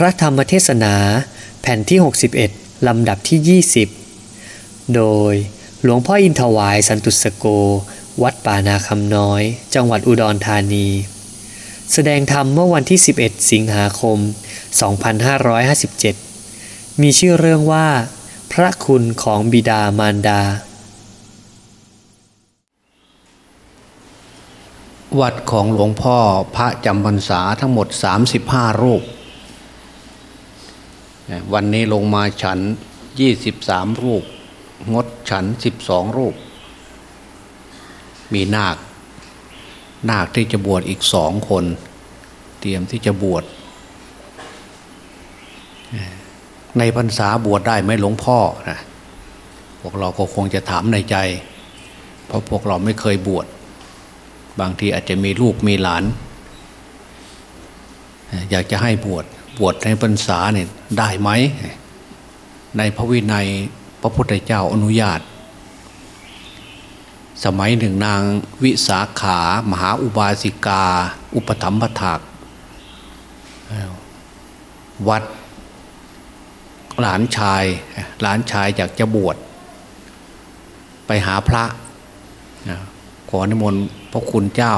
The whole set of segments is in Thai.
พระธรรมเทศนาแผ่นที่ 61 ลำดับที่ 20 โดยหลวงพ่ออินทวายสันตุสโก วัดป่านาคำน้อย จังหวัดอุดรธานี แสดงธรรมเมื่อวันที่ 11 สิงหาคม 2557 มีชื่อเรื่องว่า พระคุณของบิดามารดา วัดของหลวงพ่อพระจำพรรษาทั้งหมด 35 รูป วันนี้ลงมาฉัน23รูป งดฉัน12รูป มีนาค นาคที่จะบวชอีกสองคน เตรียมที่จะบวชในพรรษาบวชได้ไหมหลวงพ่อนะพวกเราก็คงจะถามในใจ เพราะพวกเราไม่เคยบวชบางทีอาจจะมีลูกมีหลาน อยากจะให้บวช บวชในพรรษาเนี่ยได้ไหม ในพระวินัยพระพุทธเจ้าอนุญาต สมัยหนึ่งนางวิสาขามหาอุบาสิกา อุปถัมภถากวัดหลานชาย หลานชายอยากจะบวช ไปหาพระ ขอนิมนต์พระคุณเจ้า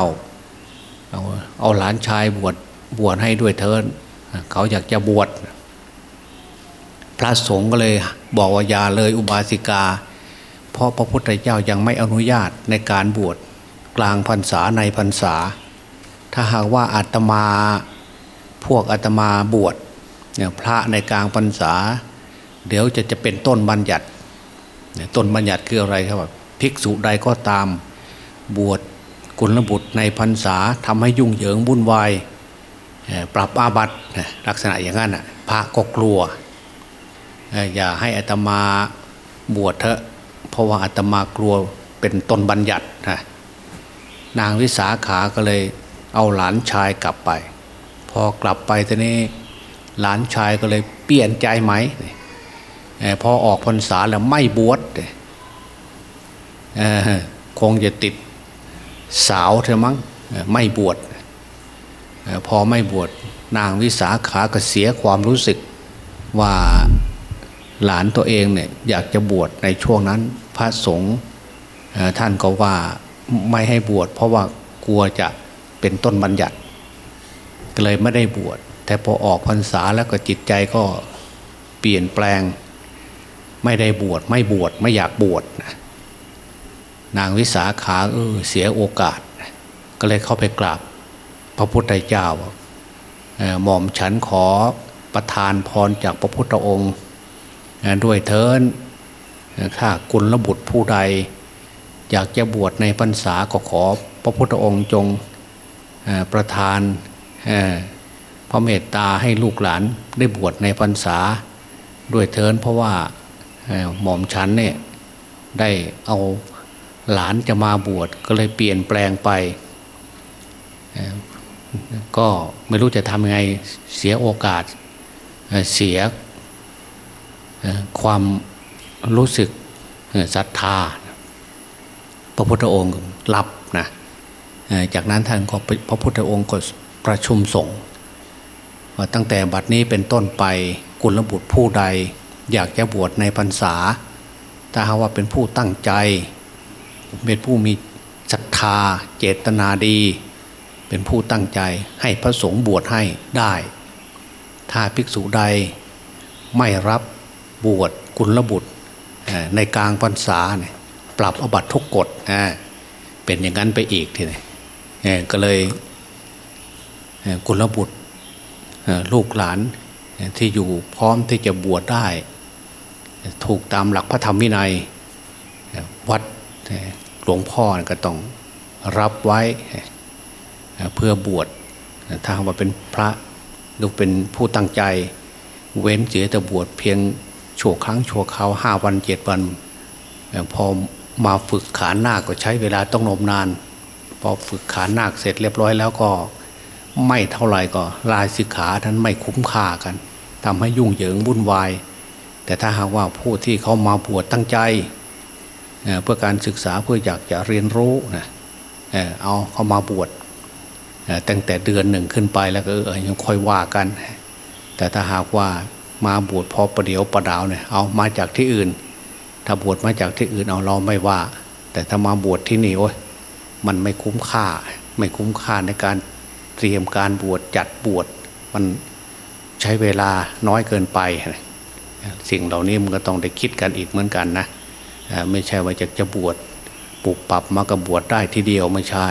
เอาเอาหลานชายบวชบวชให้ด้วยเถิน เขาอยากจะบวชพระสงฆ์ก็เลยบอกว่าอย่าเลยอุบาสิกา เพราะพระพุทธเจ้ายังไม่อนุญาตในการบวชกลางพรรษาในพรรษา ถ้าหากว่าอาตมาพวกอาตมาบวชเนี่ยพระในกลางพรรษา เดี๋ยวจะจะเป็นต้นบัญญัติต้นบัญญัติคืออะไรครับภิกษุใดก็ตามบวชกุลบุตรในพรรษาทำให้ยุ่งเหยิงวุ่นวาย ปรับอาบัตลักษณะอย่างนั้นพระก็กลัว อย่าให้อัตมาบวชเถอะเพราะว่าอัตมากลัวเป็นต้นบัญญัตินะนางวิสาขาก็เลยเอาหลานชายกลับไป พอกลับไปทีนี้หลานชายก็เลยเปลี่ยนใจไหมพอออกพรรษาแล้วไม่บวชคงจะติดสาวเธอมั้งไม่บวช พอไม่บวชนางวิสาขาก็เสียความรู้สึกว่าหลานตัวเองเนี่ยอยากจะบวชในช่วงนั้น พระสงฆ์ท่านก็ว่าไม่ให้บวชเพราะว่ากลัวจะเป็นต้นบัญญัติ ก็เลยไม่ได้บวชแต่พอออกพรรษาแล้วก็จิตใจก็เปลี่ยนแปลง ไม่ได้บวชไม่บวชไม่อยากบวชนางวิสาขาเออเสียโอกาส ก็เลยเข้าไปกราบ พระพุทธเจ้าหม่อมฉันขอประทานพรจากพระพุทธองค์ด้วยเทินข้ากุลบุตรผู้ใด อยากจะบวชในพรรษาก็ขอพระพุทธองค์จงประทานพระเมตตาให้ลูกหลานได้บวชในพรรษาด้วยเทินเพราะว่าหม่อมฉันเนี่ยได้เอาหลานจะมาบวชก็เลยเปลี่ยนแปลงไป ก็ไม่รู้จะทำยังไงเสียโอกาสเสียความรู้สึกศรัทธา พระพุทธองค์รับนะจากนั้นท่านก็พระพุทธองค์ก็ประชุมสงฆ์ว่าตั้งแต่บัดนี้เป็นต้นไปกุลบุตรผู้ใด อยากจะบวชในพรรษา ถ้าหาว่าเป็นผู้ตั้งใจ เป็นผู้มีศรัทธาเจตนาดี เป็นผู้ตั้งใจให้พระสงฆ์บวชให้ได้ ถ้าภิกษุใดไม่รับบวชกุลบุตรในกลางพรรษาเนี่ยปรับอบัตทุกกฎเป็นอย่างนั้นไปอีกทีนี้ก็เลยกุลบุตรลูกหลานที่อยู่พร้อมที่จะบวชได้ ถูกตามหลักพระธรรมวินัยวัดหลวงพ่อก็ต้องรับไว้ เพื่อบวชถ้าว่าเป็นพระหรือเป็นผู้ตั้งใจ เว้นเสียแต่บวชเพียงชั่วครั้งชั่วคราวห้าวันเจ็ดวัน พอมาฝึกขานนาคก็ใช้เวลาต้องนมนาน พอฝึกขานนาคเสร็จเรียบร้อยแล้วก็ไม่เท่าไหร่ก็ลายสิกขาท่านไม่คุ้มค่ากันทำให้ยุ่งเหยิงวุ่นวาย แต่ถ้าหากว่าผู้ที่เขามาบวชตั้งใจเพื่อการศึกษาเพื่ออยากจะเรียนรู้นะเอาเขามาบวช ตั้งแต่เดือนหนึ่งขึ้นไปแล้วก็เออยังค่อยว่ากัน แต่ถ้าหากว่ามาบวชพอประเดี๋ยวประดาวเนี่ยเอามาจากที่อื่น ถ้าบวชมาจากที่อื่นเอาเราไม่ว่า แต่ถ้ามาบวชที่นี่โอ้ยมันไม่คุ้มค่า ไม่คุ้มค่าในการเตรียมการบวชจัดบวชมันใช้เวลาน้อยเกินไป สิ่งเหล่านี้มันก็ต้องได้คิดกันอีกเหมือนกันนะไม่ใช่ว่าจะจะบวชปลูกปรับมากระบวชได้ทีเดียวไม่ใช่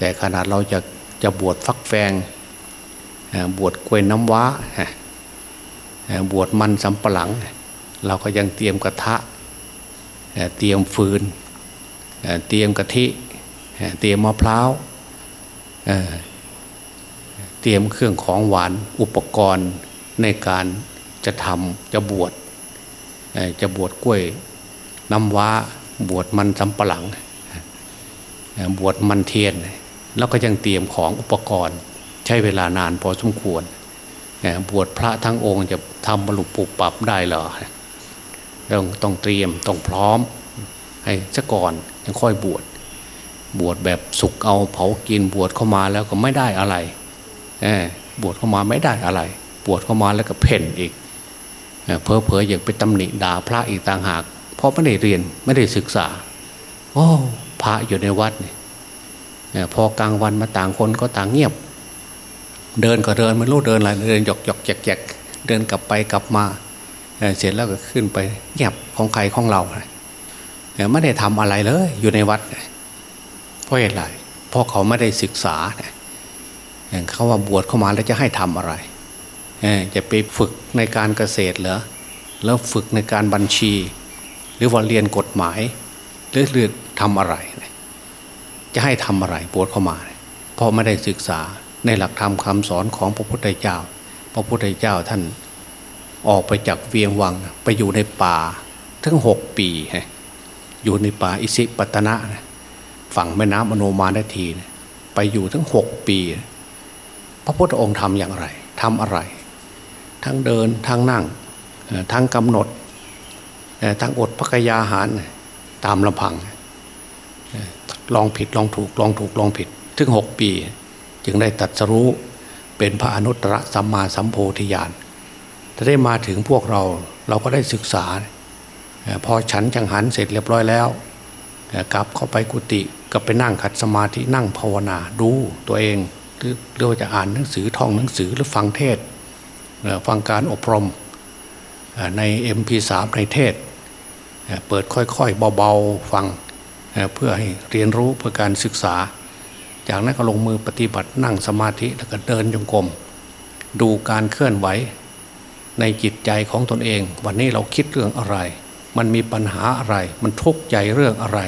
แต่ขนาดเราจะจะบวชฟักแฟงบวชกล้วยน้ำว้าบวชมันสำปะหลัง เราก็ยังเตรียมกระทะเตรียมฟืน เตรียมกะทิเตรียมมะพร้าวเตรียมเครื่องของหวานอุปกรณ์ในการจะทำจะบวชจะบวชกล้วยน้ำว้า บวชมันสำปะหลัง บวชมันเทียน แล้วก็ยังเตรียมของอุปกรณ์ ใช้เวลานานพอสมควรบวชพระทั้งองค์จะทำบรรลุปุปรับได้หรอต้องต้องเตรียมต้องพร้อมให้ซะก่อนยังค่อยบวชบวชแบบสุกเอาเผากินบวชเข้ามาแล้วก็ไม่ได้อะไรบวชเข้ามาไม่ได้อะไร บวชเข้ามาแล้วก็เพ่นอีกเพอเพออยากไปตำหนิด่าพระอีกต่างหาก เพราะไม่ได้เรียนไม่ได้ศึกษาโอ้พระอยู่ในวัดเนี่ย พอกลางวันมาต่างคนก็ต่างเงียบ เดินก็เดินไม่รู้เดินอะไรเดินหยอกหยอกแจกแจกเดินกลับไปกลับมาเสร็จแล้วก็ขึ้นไปเงียบของใครของเราไม่ได้ทำอะไรเลย อยู่ในวัดเพราะอะไรเพราะเขาไม่ได้ศึกษาเขาว่าบวชเข้ามาแล้วจะให้ทำอะไรจะไปฝึกในการเกษตรเหรอแล้วฝึกในการบัญชี หรือว่าเรียนกฎหมาย หรือเรียนทำอะไร จะให้ทำอะไรบวชเข้ามา เพราะไม่ได้ศึกษาในหลักธรรมคำสอนของพระพุทธเจ้า พระพุทธเจ้าท่านออกไปจากเวียงวังไปอยู่ในป่าทั้งหกปีอยู่ในป่าอิสิปตนะฝั่งแม่น้ำอโนมาณทีไปอยู่ทั้งหกปี พระพุทธองค์ทำอย่างไรทำอะไร ทั้งเดินทั้งนั่งทั้งกำหนดทั้งอดพักยาหารตามลำพัง ลองผิดลองถูกลองถูกลองผิด ถึงหกปี จึงได้ตัดสรู้เป็นพระอนุตตรสัมมาสัมโพธิญาณถ้าได้มาถึงพวกเราเราก็ได้ศึกษา พอฉันจังหันเสร็จเรียบร้อยแล้วกลับเข้าไปกุฏิก็ไปนั่งขัดสมาธินั่งภาวนาดูตัวเองหรือเรือจะอ่านหนังสือท่องหนังสือหรือฟังเทศฟังการอบรมใน MP3 ในเทศ เปิดค่อยๆเบาๆฟัง เพื่อให้เรียนรู้เพื่อการศึกษา จากนั้นก็ลงมือปฏิบัตินั่งสมาธิแล้วก็เดินจงกรมดูการเคลื่อนไหวในจิตใจของตนเอง วันนี้เราคิดเรื่องอะไร มันมีปัญหาอะไร มันทุกข์ใจเรื่องอะไร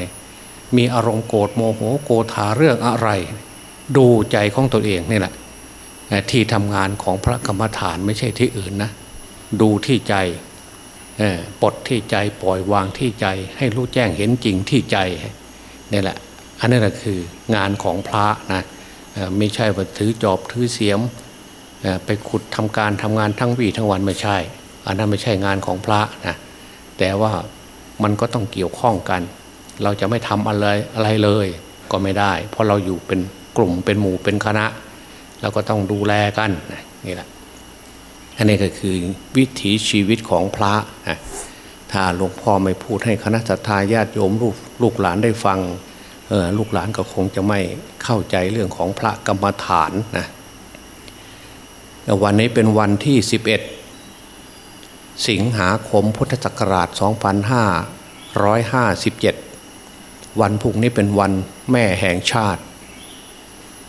มีอารมณ์โกรธโมโหโกธาเรื่องอะไร ดูใจของตัวเองนี่แหละที่ทำงานของพระกรรมฐานไม่ใช่ที่อื่นนะ ดูที่ใจ ปลดที่ใจปล่อยวางที่ใจ ให้รู้แจ้งเห็นจริงที่ใจนี่แหละ อันนี้แหละคืองานของพระนะไม่ใช่ว่าถือจอบถือเสียมไปขุดทำการทำงานทั้งวี่ทั้งวันไม่ใช่ อันนั้นไม่ใช่งานของพระนะแต่ว่ามันก็ต้องเกี่ยวข้องกัน เราจะไม่ทำอะไรอะไรเลยก็ไม่ได้ เพราะเราอยู่เป็นกลุ่มเป็นหมู่เป็นคณะ เราก็ต้องดูแลกันนี่แหละ อันนี้ก็คือวิถีชีวิตของพระนะถ้าหลวงพ่อไม่พูดให้คณะสัตยาญาติโยมลูกลูกหลานได้ฟังลูกหลานก็คงจะไม่เข้าใจเรื่องของพระกรรมฐานนะวันนี้เป็นวันที่ 11 สิงหาคมพุทธศักราช 2557 วันพุ่งนี้เป็นวันแม่แห่งชาติ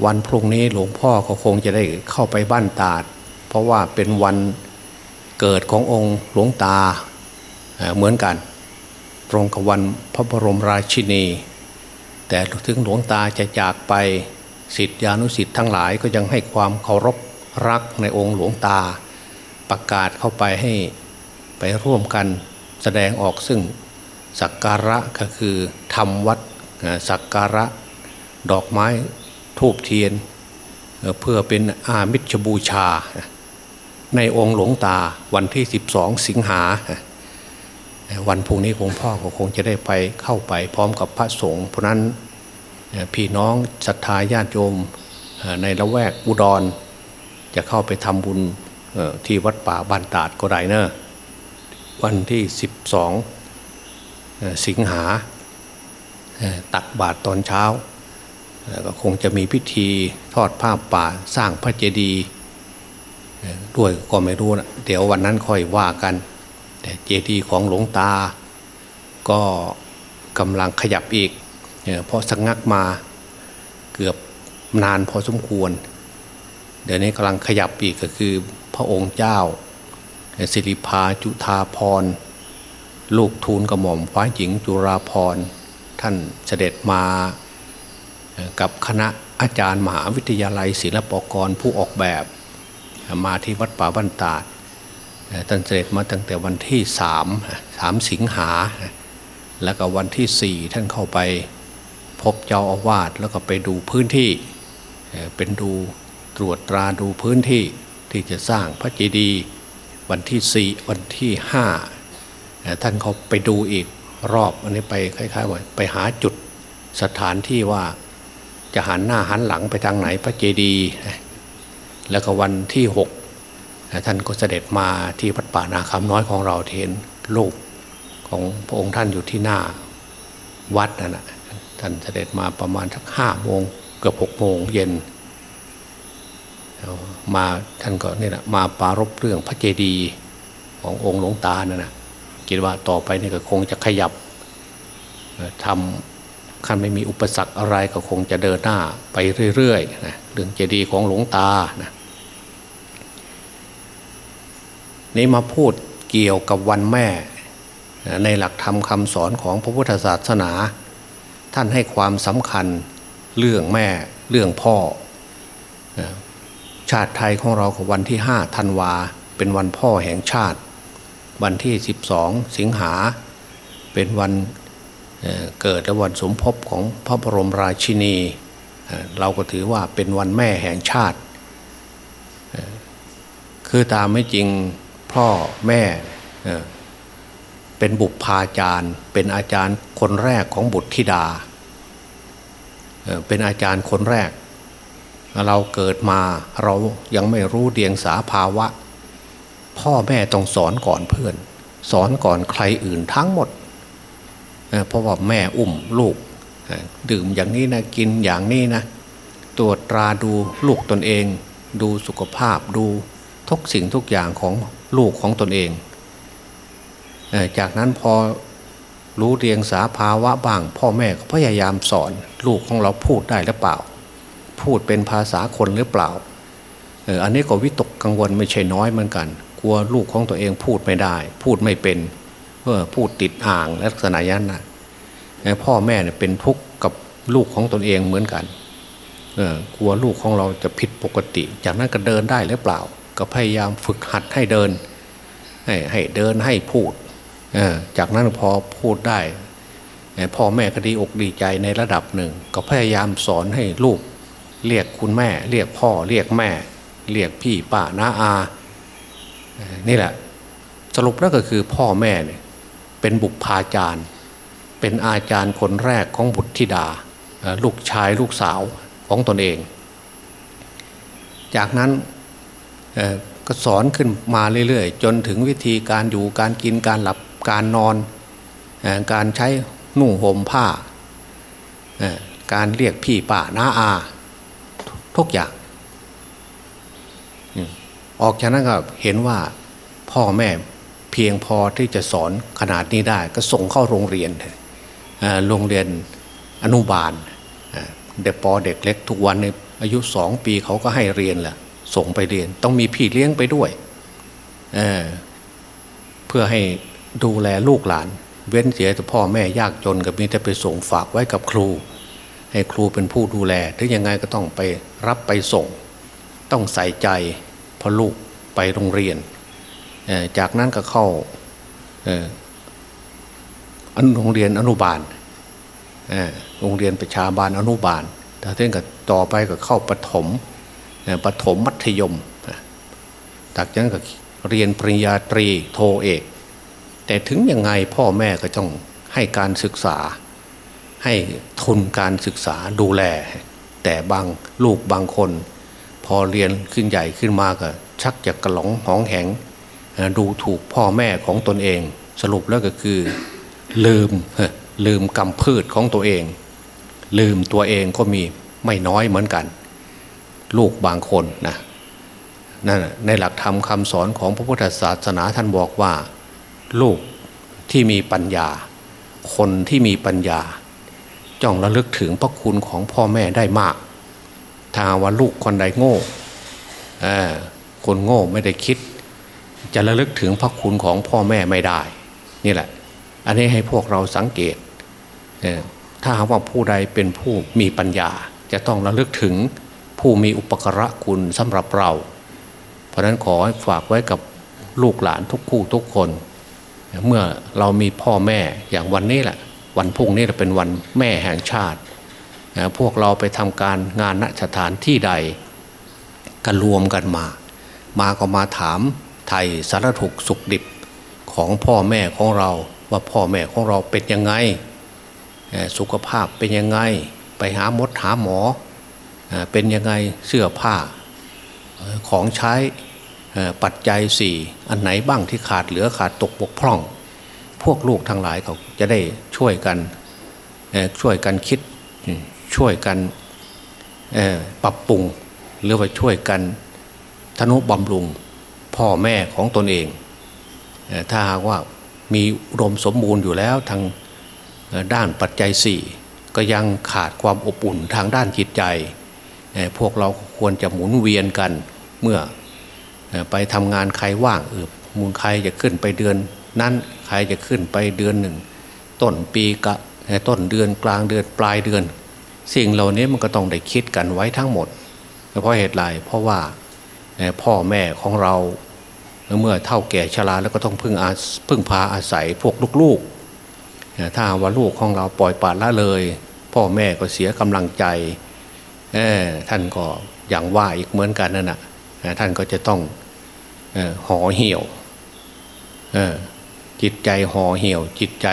วันพรุ่งนี้หลวงพ่อก็คงจะได้เข้าไปบ้านตาด เพราะว่าเป็นวันเกิดขององค์หลวงตาเหมือนกัน ตรงกับวันพระบรมราชินี แต่ถึงหลวงตาจะจากไปสิทธิานุสิทธิ์ทั้งหลายก็ยังให้ความเคารพรักในองค์หลวงตา ประกาศเข้าไปให้ไปร่วมกันแสดงออกซึ่งสักการะก็คือทำวัดสักการะดอกไม้ทูบเทียน เพื่อเป็นอามิชบูชา ในองค์หลวงตาวันที่ 12 สิงหา วันพุ่งนี้หลวงพ่อก็คงจะได้ไปเข้าไปพร้อมกับพระสงฆ์เพราะนั้นพี่น้องศรัทธาญาติโยมในละแวกอุดร จะเข้าไปทำบุญที่วัดป่าบ้านตาดก็ได้เนอะวันที่สิบสองสิงหาตักบาตรตอนเช้าแล้วก็คงจะมีพิธีทอดผ้าป่าสร้างพระเจดีย์ ด้วยก็ไม่รู้นะเดี๋ยววันนั้นค่อยว่ากัน แต่เจดีย์ของหลวงตา ก็กำลังขยับอีกเพราะสักงักมาเกือบนานพอสมควร เดี๋ยวนี้กำลังขยับอีกก็คือพระองค์เจ้า สิริพาจุธาพร ลูกทูลกระหม่อมฟ้าหญิงจุราพร ท่านเสด็จมากับคณะอาจารย์มหาวิทยาลัยศิลปากรผู้ออกแบบ มาที่วัดป่าบ้านตาดท่านเสด็จมาตั้งแต่วันที่สามสามสิงหา แล้วก็วันที่สี่ท่านเข้าไปพบเจ้าอาวาสแล้วก็ไปดูพื้นที่ เป็นดูตรวจตราดูพื้นที่ที่จะสร้างพระเจดีย์วันที่สี่วันที่ห้าท่านเขาไปดูอีกรอบอันนี้ไปคล้ายๆว่าไปหาจุดสถานที่ว่าจะหันหน้าหันหลังไปทางไหนพระเจดีย์ แล้วก็วันที่หกท่านก็เสด็จมาที่วัดป่านาคำน้อยของเราเห็นรูปของพระองค์ท่านอยู่ที่หน้าวัดนั่นะท่านเสด็จมาประมาณสักห้าโมงเกือบหกโมงเย็นมาท่านก็นี่แหละมาปรารบเรื่องพระเจดีย์ขององค์หลวงตานั่นนะคิดว่าต่อไปนี่ก็คงจะขยับทำ ขั้นไม่มีอุปสรรคอะไรก็คงจะเดินหน้าไปเรื่อยๆนะเรื่องเจดีย์ของหลวงตานะนี่มาพูดเกี่ยวกับวันแม่ ในหลักธรรมคำสอนของพระพุทธศาสนา ท่านให้ความสำคัญเรื่องแม่เรื่องพ่อ ชาติไทยของเราของวันที่ห้าธันวา เป็นวันพ่อแห่งชาติ วันที่ 12 สิงหา เป็นวัน เกิดและวันสมภพของพระบรมราชินี เราก็ถือว่าเป็นวันแม่แห่งชาติ คือตามไม่จริงพ่อแม่เป็นบุพาจารย์ เป็นอาจารย์คนแรกของบุตรธิดา เป็นอาจารย์คนแรก เราเกิดมาเรายังไม่รู้เดียงสาภาวะ พ่อแม่ต้องสอนก่อนเพื่อน สอนก่อนใครอื่นทั้งหมดเเพราะว่าแม่อุ้มลูกดื่มอย่างนี้นะกินอย่างนี้นะตรวจตราดูลูกตนเอง ดูสุขภาพดูทุกสิ่งทุกอย่างของลูกของตนเอง จากนั้นพอรู้เรียงสาภาวะบ้าง พ่อแม่ก็พยายามสอน ลูกของเราพูดได้หรือเปล่า พูดเป็นภาษาคนหรือเปล่าอันนี้ก็วิตกกังวลไม่ใช่น้อยเหมือนกัน กลัวลูกของตัวเองพูดไม่ได้ พูดไม่เป็น พูดติดอ่างลักษณะยันนะเออพ่อแม่เนี่ยเป็นทุกข์กับลูกของตนเองเหมือนกันเออกลัวลูกของเราจะผิดปกติ จากนั้นก็เดินได้หรือเปล่า ก็พยายามฝึกหัดให้เดิน ให้ให้เดินให้พูดเออจากนั้นพอพูดได้เอ่อพ่อแม่ก็ดีอกดีใจในระดับหนึ่ง ก็พยายามสอนให้ลูก เรียกคุณแม่ เรียกพ่อเรียกแม่ เรียกพี่ป้าน้าอา นี่แหละ สรุปแล้วก็คือพ่อแม่เนี่ย เป็นบุพพาจารย์ เป็นอาจารย์คนแรกของบุตรธิดา ลูกชายลูกสาวของตนเอง จากนั้นก็สอนขึ้นมาเรื่อยๆ จนถึงวิธีการอยู่การกินการหลับการนอนอการใช้นุ่งห่มผ้า การเรียกพี่ป้าน้าอา ทุกอย่าง ออกจากนั้นก็เห็นว่าพ่อแม่ เพียงพอที่จะสอนขนาดนี้ได้ ก็ส่งเข้าโรงเรียนเอ่อโรงเรียนอนุบาลเด็กปอเด็กเล็กทุกวันในอายุสองปีเขาก็ให้เรียนแหละส่งไปเรียน ต้องมีพี่เลี้ยงไปด้วยเเพื่อให้ดูแลลูกหลาน เว้นเสียแต่พ่อแม่ยากจนก็มีแต่ไปส่งฝากไว้กับครู ให้ครูเป็นผู้ดูแลถึงยังไงก็ต้องไปรับไปส่ง ต้องใส่ใจพราะลูกไปโรงเรียน จากนั้นก็เข้าอ่ออนุโรงเรียนอนุบาลโรงเรียนประชาบาลอนุบาลแต่เท่งกับต่อไปก็เข้าปฐมปฐมมัธยมจากนั้นก็เรียนปริญญาตรีโทเอก แต่ถึงยังไงพ่อแม่ก็ต้องให้การศึกษา ให้ทุนการศึกษาดูแล แต่บางลูกบางคน พอเรียนขึ้นใหญ่ขึ้นมาก็ชักจะกระหลงหองแหง ดูถูกพ่อแม่ของตนเอง สรุปแล้วก็คือ ลืมลืมกรรมพืชของตัวเอง ลืมตัวเองก็มีไม่น้อยเหมือนกัน ลูกบางคนนะนั่นในหลักธรรมคำสอนของพระพุทธศาสนาท่านบอกว่า ลูกที่มีปัญญา คนที่มีปัญญา จ้องระลึกถึงพระคุณของพ่อแม่ได้มาก ถ้าว่าลูกคนใดโง่คนโง่ไม่ได้คิด จะระลึกถึงพระคุณของพ่อแม่ไม่ได้ นี่แหละ อันนี้ให้พวกเราสังเกต ถ้าหากว่าผู้ใดเป็นผู้มีปัญญา จะต้องระลึกถึงผู้มีอุปกระคุณสำหรับเรา เพราะนั้นขอฝากไว้กับลูกหลานทุกคู่ทุกคน เมื่อเรามีพ่อแม่อย่างวันนี้แหละวันพุ่งนี้เป็นวันแม่แห่งชาติ พวกเราไปทำการงานณสถานที่ใดกันรวมกันมา มาก็มาถาม ไทยสารถุกสุขดิบของพ่อแม่ของเราว่าพ่อแม่ของเราเป็นยังไง สุขภาพเป็นยังไง ไปหามดหาหมอเป็นยังไงเสื้อผ้าของใช้ปัจจัยสี่อันไหนบ้างที่ขาดเหลือขาดตกบกพร่อง พวกลูกทั้งหลายเขาจะได้ช่วยกันช่วยกันคิดช่วยกันปรับปรุง หรือว่าช่วยกันทนุบำรุง พ่อแม่ของตนเอง ถ้าหากว่ามีรมสมบูรณ์อยู่แล้วทางด้านปัจจัยสี่ก็ยังขาดความอบอุ่นทางด้านจิตใจ พวกเราควรจะหมุนเวียนกันเมื่อไปทำงานใครว่างเออมูลใครจะขึ้นไปเดือนนั้นใครจะขึ้นไปเดือนหนึ่ง ต้นปีกะต้นเดือนกลางเดือนปลายเดือน สิ่งเหล่านี้มันก็ต้องได้คิดกันไว้ทั้งหมดเพราะเหตุไรเพราะว่า พ่อแม่ของเรา เมื่อเท่าแก่ชราแล้วก็ต้องพึ่งอาพึ่งพาอาศัยพวกลูกๆถ้าว่าลูกของเราปล่อยปละละเลย พ่อแม่ก็เสียกำลังใจท่านก็อย่างว่าอีกเหมือนกันนั่นนะท่านก็จะต้องห่อเหี่ยวจิตใจห่อเหี่ยว จิตใจ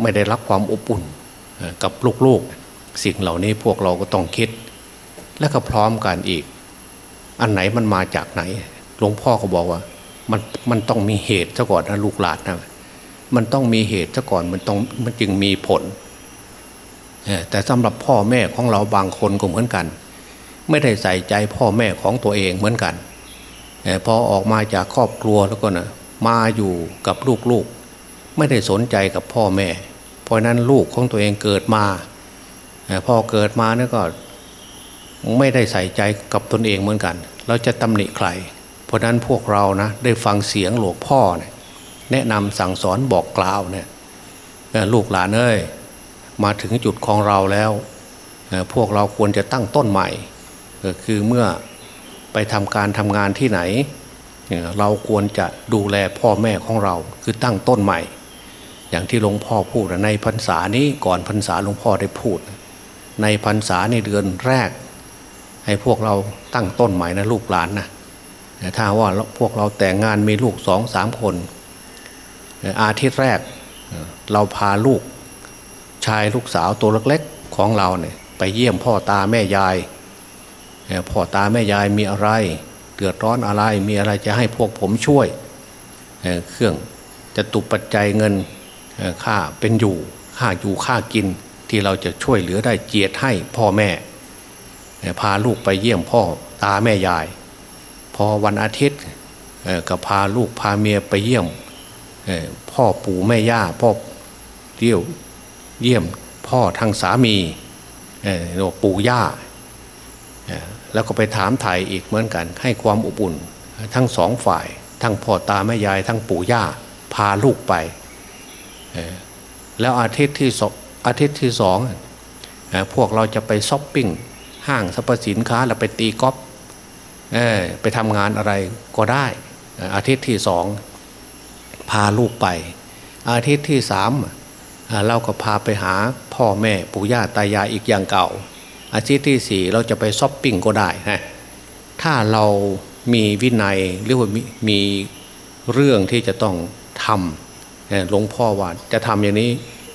ไม่ได้รับความอบอุ่นกับลูกๆ สิ่งเหล่านี้พวกเราก็ต้องคิด และก็พร้อมกันอีก อันไหนมันมาจากไหน หลวงพ่อก็บอกว่า มันมันต้องมีเหตุซะก่อนนะลูกหลานนะมันต้องมีเหตุซะก่อนมันต้องมันจึงมีผลแต่สำหรับพ่อแม่ของเราบางคนก็เหมือนกัน ไม่ได้ใส่ใจพ่อแม่ของตัวเองเหมือนกันพอออกมาจากครอบครัวแล้วก็นะมาอยู่กับลูกๆ ไม่ได้สนใจกับพ่อแม่ เพราะนั้นลูกของตัวเองเกิดมา พอเกิดมาเนี่ยก็ ไม่ได้ใส่ใจกับตนเองเหมือนกัน เราจะตำหนิใคร เพราะนั้นพวกเรานะได้ฟังเสียงหลวงพ่อเนี่ยแนะนำสั่งสอนบอกกล่าวเนี่ยลูกหลานเอ้ยมาถึงจุดของเราแล้ว พวกเราควรจะตั้งต้นใหม่ก็คือเมื่อไปทำการทำงานที่ไหน เราควรจะดูแลพ่อแม่ของเราคือตั้งต้นใหม่ อย่างที่หลวงพ่อพูดในพรรษานี้ก่อนพรรษาหลวงพ่อได้พูด ในพรรษาในเดือนแรก ให้พวกเราตั้งต้นใหม่นะลูกหลานนะถ้าว่าพวกเราแต่งงานมีลูกสองสามคน อาทิตย์แรกเราพาลูกชายลูกสาวตัวเล็กๆของเราเนี่ยไปเยี่ยมพ่อตาแม่ยาย พ่อตาแม่ยายมีอะไร เดือดร้อนอะไรมีอะไรจะให้พวกผมช่วย เครื่องจะตุปัจจัยเงินค่าเป็นอยู่ค่าอยู่ค่ากินที่เราจะช่วยเหลือได้เจียดให้พ่อแม่ พาลูกไปเยี่ยมพ่อตาแม่ยาย พอวันอาทิตย์ก็พาลูกพาเมียไปเยี่ยมพ่อปู่แม่ย่าพ่อเดี่ยวเยี่ยมพ่อทางสามีปู่ย่าแล้วก็ไปถามไทยอีกเหมือนกัน ให้ความอบอุ่นทั้งสองฝ่าย ทั้งพ่อตาแม่ยายทั้งปู่ย่าพาลูกไป แล้วอาทิตย์ที่สองอาทิตย์ที่สองพวกเราจะไปช้อปปิ้ง ห้างสรรพสินค้าแล้วไปตีกอล์ฟไปทำงานอะไรก็ได้ อาทิตย์ที่สองพาลูกไป อาทิตย์ที่สามเราก็พาไปหาพ่อแม่ปู่ย่าตายายอีกอย่างเก่า อาทิตย์ที่สี่เราจะไปช้อปปิ้งก็ได้นะถ้าเรามีวินัยหรือว่ามีเรื่องที่จะต้องทำหลวงพ่อว่าจะทำอย่างนี้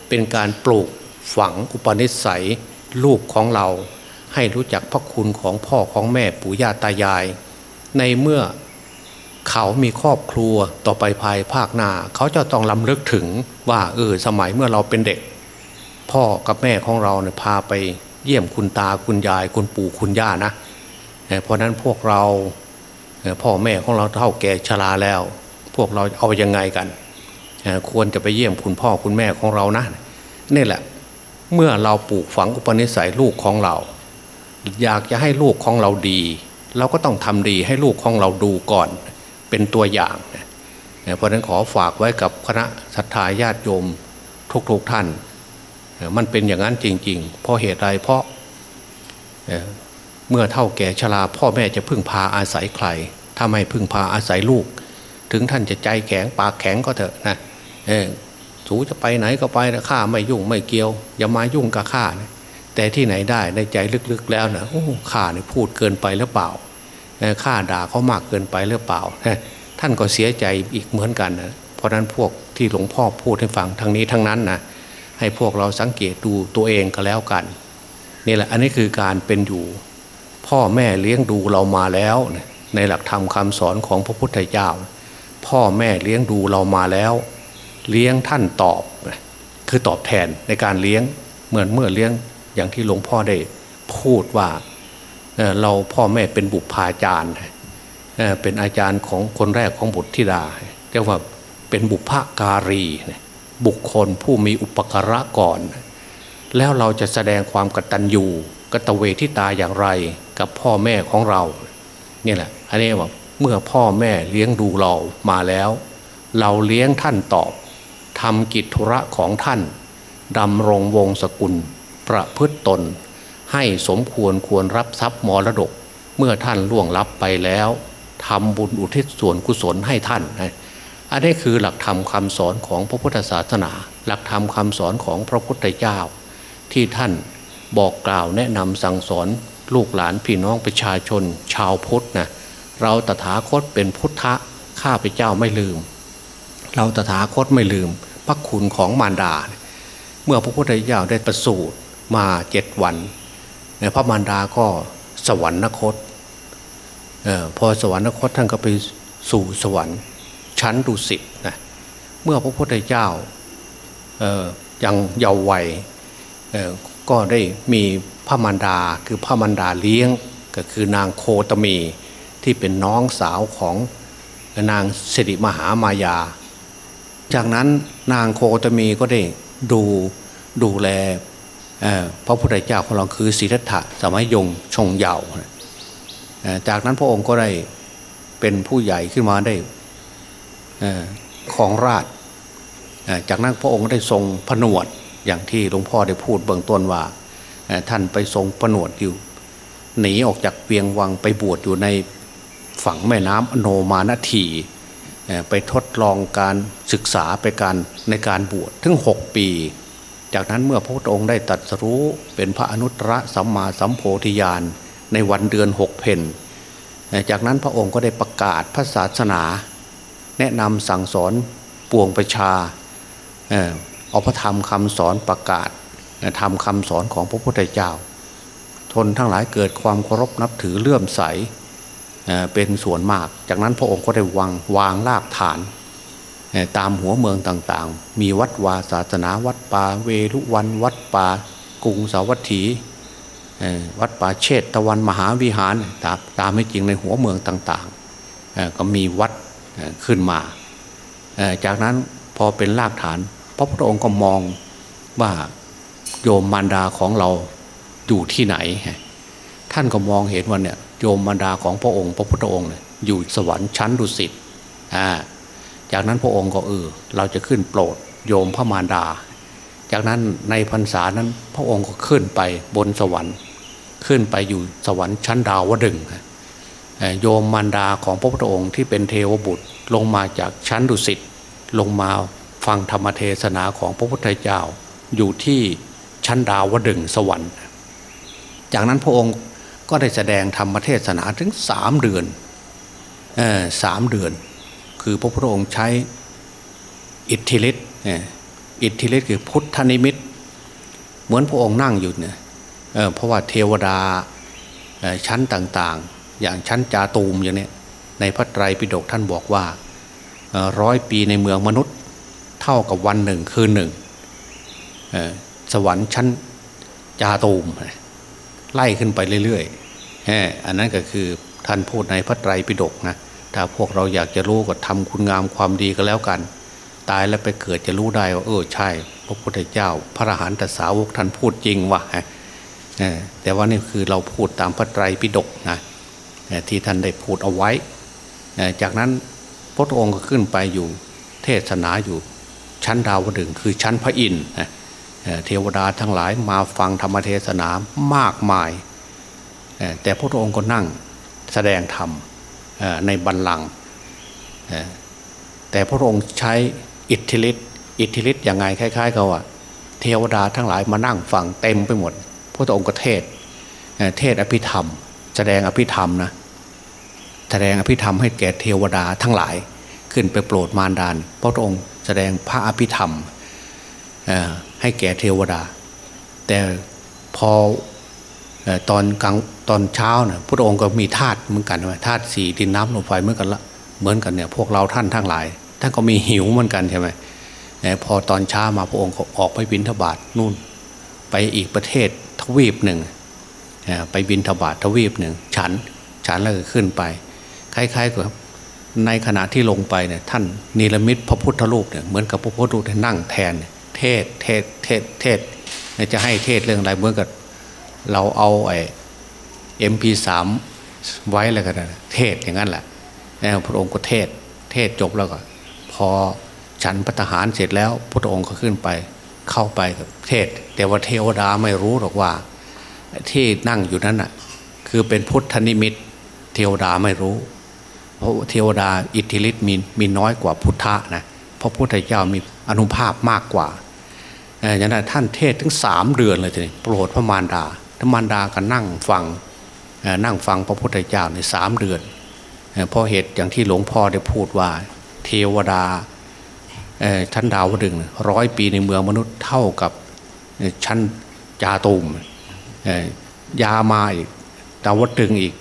เป็นการปลูกฝังอุปนิสัยลูกของเรา ให้รู้จักพระคุณของพ่อของแม่ปู่ย่าตายาย ในเมื่อเขามีครอบครัวต่อไปภายภาคหน้า เขาจะต้องลำลึกถึงว่าเออสมัยเมื่อเราเป็นเด็ก พ่อกับแม่ของเราเนี่ยพาไปเยี่ยมคุณตาคุณยายคุณปู่คุณย่านะเพราะนั้นพวกเราพ่อแม่ของเราเท่าแก่ชราแล้ว พวกเราเอายังไงกัน ควรจะไปเยี่ยมคุณพ่อคุณแม่ของเรานะนี่แหละ เมื่อเราปลูกฝังอุปนิสัยลูกของเรา อยากจะให้ลูกของเราดี เราก็ต้องทำดีให้ลูกของเราดูก่อน เป็นตัวอย่างเพราะนั้นขอฝากไว้กับคณะศรัทธาญาติโยมทุกๆทท่าน มันเป็นอย่างนั้นจริงๆ เพราะเหตุใดเพราะเมื่อเท่าแก่ชราพ่อแม่จะพึ่งพาอาศัยใครถ้าไม่พึ่งพาอาศัยลูก ถึงท่านจะใจแข็งปากแข็งก็เถอะนะสูจะไปไหนก็ไปนะข้าไม่ยุ่งไม่เกี่ยว อย่ามายุ่งกับข้านะ แต่ที่ไหนได้ในใจลึกๆแล้วนะโอ้ข้าเนี่ยพูดเกินไปหรือเปล่าข้าด่าเขามากเกินไปหรือเปล่า ท่านก็เสียใจอีกเหมือนกันนะเพราะนั้นพวกที่หลวงพ่อพูดให้ฟังทั้งนี้ทั้งนั้นนะให้พวกเราสังเกตดูตัวเองก็แล้วกันนี่แหละอันนี้คือการเป็นอยู่ พ่อแม่เลี้ยงดูเรามาแล้ว ในหลักธรรมคาสอนของพระพุทธเจ้า พ่อแม่เลี้ยงดูเรามาแล้ว เลี้ยงท่านตอบ คือตอบแทนในการเลี้ยงเหมือนเมื่อเลี้ยง อย่างที่หลวงพ่อได้พูดว่าเราพ่อแม่เป็นบุพาจารย์เป็นอาจารย์ของคนแรกของบุตรธิดาเรียกว่าเป็นบุพการี บุคคลผู้มีอุปการะก่อน แล้วเราจะแสดงความกตัญญูกตเวทิตาอย่างไรกับพ่อแม่ของเราเนี่ยแหละอันนี้ว่าเมื่อพ่อแม่เลี้ยงดูเรามาแล้ว เราเลี้ยงท่านตอบทำกิจธุระของท่านดำรงวงศกุล ประพฤตตน ให้สมควรควรรับทรัพย์มรดก เมื่อท่านล่วงลับไปแล้วทำบุญอุทิศส่วนกุศลให้ท่านอันนี้คือหลักธรรมคาสอนของพระพุทธศาสนา หลักธรรมคาสอนของพระพุทธเจ้า ที่ท่านบอกกล่าวแนะนำสั่งสอนลูกหลานพี่น้องประชาชน ชาวพุทธนะเราตถาคตเป็นพุทธะข้าพเจ้าไม่ลืม เราตถาคตไม่ลืมพระคุณของมารดา เมื่อพระพุทธเจ้าได้ประสูติ มาเจ็ดวันพระมารดาก็สวรรคตออพอสวรรคตท่านก็ไปสู่สวรรค์ชั้นดุสิตนะเมื่อพระพุทธเจ้ายังเยาว์วัยก็ได้มีพระมารดาคือพระมารดาเลี้ยงก็คือนางโคตมีที่เป็นน้องสาวของนางสิริมหามายา จากนั้นนางโคตมีก็ได้ดูดูแล พระพุทธเจ้าของเราคือสิทธัตถะสมัยยงชงเยาว์จากนั้นพระองค์ก็ได้เป็นผู้ใหญ่ขึ้นมาได้ของราชจากนั้นพระองค์ได้ทรงผนวดอย่างที่หลวงพ่อได้พูดเบื้องต้นว่า ท่านไปทรงผนวดอยู่ หนีออกจากเวียงวังไปบวชอยู่ในฝั่งแม่น้ำโนมานทีไปทดลองการศึกษาไปการในการบวชถึงหกปี จากนั้นเมื่อพระพุทธองค์ได้ตรัสรู้เป็นพระอนุตตรสัมมาสัมโพธิญาณในวันเดือนหกเพนจากนั้นพระองค์ก็ได้ประกาศพระศาสนา แนะนำสั่งสอนปวงประชาเอาพระธรรมคำสอนประกาศทำคำสอนของพระพุทธเจ้า ทนทั้งหลายเกิดความเคารพนับถือเลื่อมใสเป็นส่วนมาก จากนั้นพระองค์ก็ได้วางวางรากฐาน ตามหัวเมืองต่างๆ มีวัดวาศาสนาวัดป่าเวรุวัน วัดป่ากรุงสาวัตถีวัดป่าเชตตะวันมหาวิหารตามตามไม่จริงในหัวเมืองต่างๆ ก็มีวัดขึ้นมา จากนั้นพอเป็นรากฐาน พระพุทธองค์ก็มองว่าโยมมารดาของเราอยู่ที่ไหน ท่านก็มองเห็นว่าเนี่ยโยมมารดาของพระองค์ พระพุทธองค์อยู่สวรรค์ชั้นดุสิตอ่า จากนั้นพระองค์ก็เออเราจะขึ้นโปรดโยมพระมารดา จากนั้นในพรรษานั้นพระองค์ก็ขึ้นไปบนสวรรค์ ขึ้นไปอยู่สวรรค์ชั้นดาวดึงโยมมารดาของพระพุทธองค์ที่เป็นเทวบุตรลงมาจากชั้นดุสิตลงมาฟังธรรมเทศนาของพระพุทธเจ้าอยู่ที่ชั้นดาวดึงสวรรค์ จากนั้นพระองค์ก็ได้แสดงธรรมเทศนาถึงสามเดือนสามเดือน คือพระพุทธองค์ใช้อิทธิฤทธิ์อิทธิฤทธิ์คือพุทธนิมิต เหมือนพระองค์นั่งอยู่เนี่ยเพราะว่าเทวดาชั้นต่างๆ อย่างชั้นจาตูมอย่างนี้ในพระไตรปิฎกท่านบอกว่าร้อยปีในเมืองมนุษย์เท่ากับวันหนึ่งคืนหนึ่งสวรรค์ชั้นจาตูมไล่ขึ้นไปเรื่อยๆอันนั้นก็คือท่านพูดในพระไตรปิฎกนะ ถ้าพวกเราอยากจะรู้ก็ทำคุณงามความดีก็แล้วกัน ตายแล้วไปเกิดจะรู้ได้ว่าเออใช่ พระพุทธเจ้า พระอรหันตสาวกท่านพูดจริงว่ะแต่ว่านี่คือเราพูดตามพระไตรปิฎกนะที่ท่านได้พูดเอาไว้ จากนั้นพระองค์ก็ขึ้นไปอยู่เทศนาอยู่ชั้นดาวดึงคือชั้นพระอินทร์เทวดาทั้งหลายมาฟังธรรมเทศนามากมาย แต่พระองค์ก็นั่งแสดงธรรม ในบัลลังก์แต่พระองค์ใช้อิทธิฤทธิ์อิทธิฤทธิ์ยังไงคล้ายๆกับว่าเทวดาทั้งหลายมานั่งฟังเต็มไปหมด พระองค์ก็เทศเทศอภิธรรม แสดงอภิธรรมนะแสดงอภิธรรมให้แก่เทวดาทั้งหลายขึ้นไปโปรดมารดาพระองค์แสดงพระอภิธรรมให้แก่เทวดา แต่พอ ตอนกลางตอนเช้าเนี่ยพระองค์ก็มีธาตุเหมือนกันว่าธาตุสี่ดินน้ำลมไฟเหมือนกันละเหมือนกันเนี่ยพวกเราท่านทั้งหลายท่านก็มีหิวเหมือนกันใช่ไหมพอตอนเช้ามาพระองค์ก็ออกไปบินทบาทนู่น ไปอีกประเทศทวีปหนึ่งไปบินทบาททวีปหนึ่งฉันฉันแล้วก็ขึ้นไปคล้ายๆกับในขณะที่ลงไปเนี่ยท่านนิรมิตพระพุทธรูปเนี่ยเหมือนกับพระพุทธรูปนั่งแทนเทศเทศเทศเทศจะให้เทศเรื่องอะไรเหมือนกับ เราเอาไอ้เอ็มพีสามไว้แล้วกันเทศอย่างนั้นแหละแล้วพระองค์ก็เทศเทศจบแล้วก็ พอฉันพัฒหารเสร็จแล้ว พระองค์ก็ขึ้นไปเข้าไปกับเทศ แต่ว่าเทวดาไม่รู้หรอกว่า ที่นั่งอยู่นั้นอะคือเป็นพุทธนิมิต เทวดาไม่รู้ เพราะเทวดาอิทธิฤทธิ์มีมีน้อยกว่าพุทธะนะเพราะพุทธเจ้ามีอนุภาพมากกว่าอย่างนั้นท่านเทศถึงสามเดือนเลยทีนี้โปรดพระมารดา พระมดาก็นั่งฟังนั่งฟังพระพุทธเจ้าในสามเดือนเพราะเหตุอย่างที่หลวงพ่อได้พูดว่า เทวดาชั้นดาวดึงร้อยปีในเมืองมนุษย์เท่ากับชั้นจาตูมยามาอีกดาวดึงอีก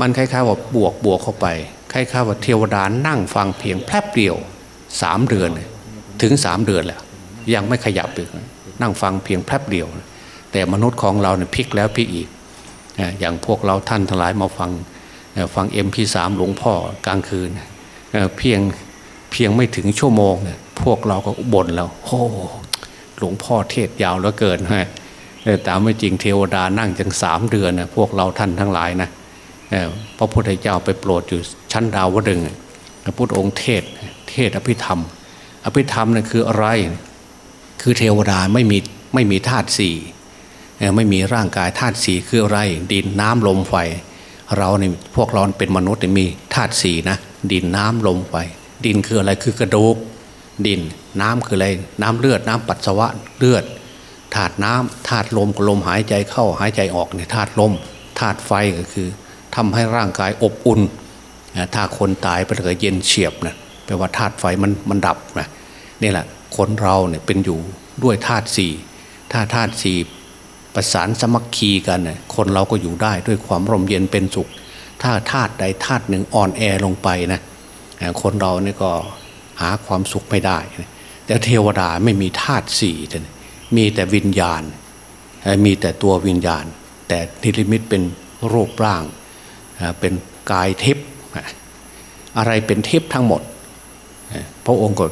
มันคล้ายๆว่าบวกบวกเข้าไปคล้ายๆว่าเทวดานั่งฟังเพียงแป๊บเดียวสามเดือน ถึงสามเดือนแหละยังไม่ขยับอีกนั่งฟังเพียงแป๊บเดียว แต่มนุษย์ของเราเนี่ยพลิกแล้วพลิกอีก อย่างพวกเราท่านทั้งหลายมาฟังฟังเอ็มพีสามหลวงพ่อกลางคืนเพียงเพียงไม่ถึงชั่วโมงเนี่ยพวกเราก็บ่นแล้วโอ้หลวงพ่อเทศยาวเหลือเกินฮะแต่ไม่จริงเทวดานั่งจังสามเดือนนะพวกเราท่านทั้งหลายนะพระพุทธเจ้าไปโปรดอยู่ชั้นดาวดึงพระพุทธองค์เทศเทศอภิธรรม อภิธรรมนั่นคืออะไร คือเทวดาไม่มีไม่มีธาตุสี่ ไม่มีร่างกายธาตุสี่คืออะไร ดินน้ำลมไฟ เราเนี่ยพวกเราเป็นมนุษย์มีธาตุสี่นะดินน้ำลมไฟ ดินคืออะไรคือกระดูก ดินน้ำคืออะไร น้ำเลือดน้ำปัสสาวะเลือดธาตุน้ำธาตุลมก็ลมหายใจเข้าหายใจออกเนี่ยธาตุลมธาตุไฟก็คือทำให้ร่างกายอบอุ่นถ้าคนตายไปเลยเย็นเฉียบนะแปลว่าธาตุไฟมันมันดับนะนี่แหละคนเราเนี่ยเป็นอยู่ด้วยธาตุสี่ถ้าธาตุสี่ ประสานสมัคคีกันน่ยคนเราก็อยู่ได้ด้วยความร่มเย็นเป็นสุข ถ้าธาตุใดธาตุหนึ่งอ่อนแอลงไปนะคนเราเนี่ยก็หาความสุขไม่ได้ แต่เทวดาไม่มีธาตุสี่มีแต่วิญญาณ มีแต่ตัววิญญาณ แต่นิริมิตเป็นรูปร่าง เป็นกายทิพย์อะไรเป็นทิพย์ทั้งหมด พระองค์ก็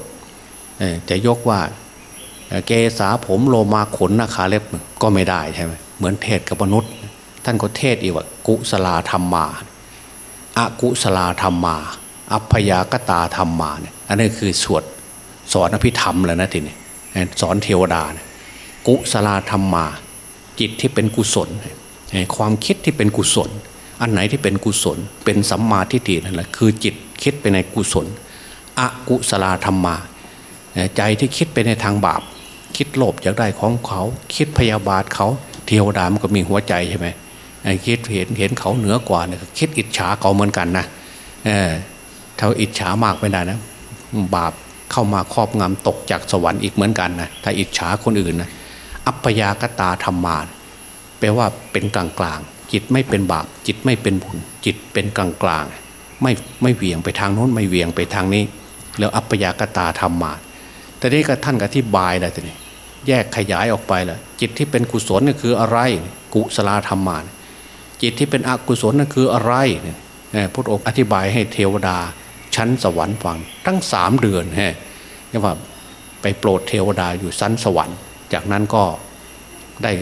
จะยกว่า เกษาผมโลมาขนนาคาเล็บก็ไม่ได้ใช่ไหมเหมือนเทศกับมนุษย์ ท่านก็เทศอีกว่ากุศลาธรรมมาอากุศลาธรรมมา อัพยากตาธรรมมาเนี่ยอันนี้คือสวดสอนอภิธรรมแล้วนะทีนี้สอนเทวดานะกุศลาธรรมมา จิตที่เป็นกุศล ความคิดที่เป็นกุศล อันไหนที่เป็นกุศล เป็นสัมมาทิฏฐินั่นแหละคือจิตคิดไปในกุศลอกุศลาธรรมมา ใจที่คิดไปในทางบาป คิดโลภอยากได้ของเขา คิดพยาบาทเขา เทวดามันก็มีหัวใจใช่ไหมคิดเห็นเห็นเขาเหนือกว่าเนี่ยคิดอิจฉาเขาเหมือนกันนะถ้าอิจฉามากไม่ได้นะ บาปเข้ามาครอบงำตกจากสวรรค์อีกเหมือนกันนะถ้าอิจฉาคนอื่นนะอัปยากตาธรรมานแปลว่าเป็นกลางกลางจิตไม่เป็นบาป จิตไม่เป็นบุญ จิตเป็นกลางกลางไม่ไม่เวียงไปทางโน้นไม่เวียงไปทางนี้ แล้วอัปยากตาธรรมมาแต่นี้ก็ท่านก็อธิบายแล้วทีนี้ แยกขยายออกไปละจิตที่เป็นกุศลนี่คืออะไร กุศลธรรมมาจิตที่เป็นอกุศลนั่นคืออะไรเนี่ยพระองค์อธิบายให้เทวดา ชั้นสวรรค์ฟังตั้งสามเดือนฮะเรียกว่าไปโปรดเทวดาอยู่ชั้นสวรรค์ จากนั้นก็ได้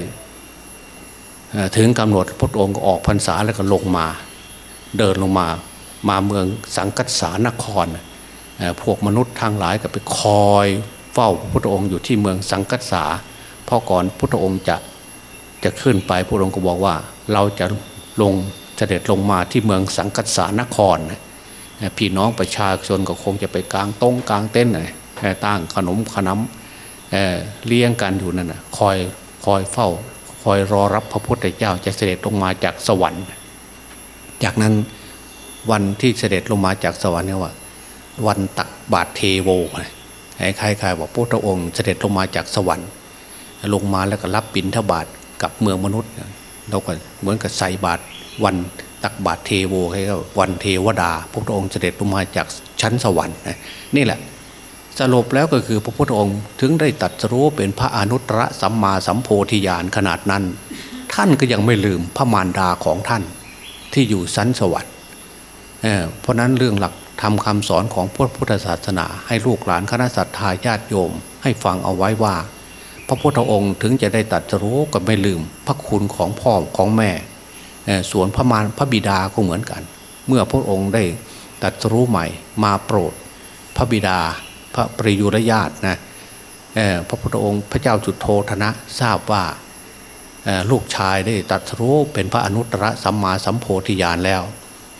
ถึงกำหนดพระองค์ก็ออกพรรษาแล้วก็ลงมา เดินลงมามาเมืองสังกัสสานคร พวกมนุษย์ทางหลายก็ไปคอย ฝ้าพระองค์อยู่ที่เมืองสังกัสสาพอก่อนพระองค์จะจะขึ้นไปพระองค์ก็บอกว่า เราจะลงเสด็จลงมาที่เมืองสังกัสสานครพี่น้องประชาชนก็คงจะไปกลางตรงกลางเต้นตั้งขนมขนมเลี้ยงกันอยู่นั่นนะคอยคอยเฝ้า คอยรอรับพระพุทธเจ้าจะเสด็จลงมาจากสวรรค์ จากนั้นวันที่เสด็จลงมาจากสวรรค์เนี่ยว่า วันตักบาตรเทโวใครๆบอกพระองค์เสด็จลงมาจากสวรรค์ ลงมาแล้วก็รับบิณฑบาตกับเมืองมนุษย์เราก็เหมือนกับใส่บาตรวันตักบาตรเทโวให้ก็วันเทวดาพระองค์เสด็จลงมาจากชั้นสวรรค์นี่แหละสรุปแล้วก็คือพระพุทธองค์ถึงได้ตัดรู้เป็นพระอนุตตรสัมมาสัมโพธิญาณขนาดนั้น ท่านก็ยังไม่ลืมพระมารดาของท่านที่อยู่ชั้นสวรรค์เพราะนั้นเรื่องหลัก ทำคำสอนของพระพุทธศาสนา ให้ลูกหลานคณะสัตยาญาติโยม ให้ฟังเอาไว้ว่า พระพุทธองค์ถึงจะได้ตัดรู้ก็ไม่ลืม พระคุณของพ่อของแม่ส่วนพระมารพระบิดาก็เหมือนกัน เมื่อพระองค์ได้ตัดรู้ใหม่มาโปรด พระบิดาพระปริยุรญาตนะพระพุทธองค์พระเจ้าจุดโทธนะทราบว่าลูกชายได้ตัดรู้เป็นพระอนุตตรสัมมาสัมโพธิญาณแล้ว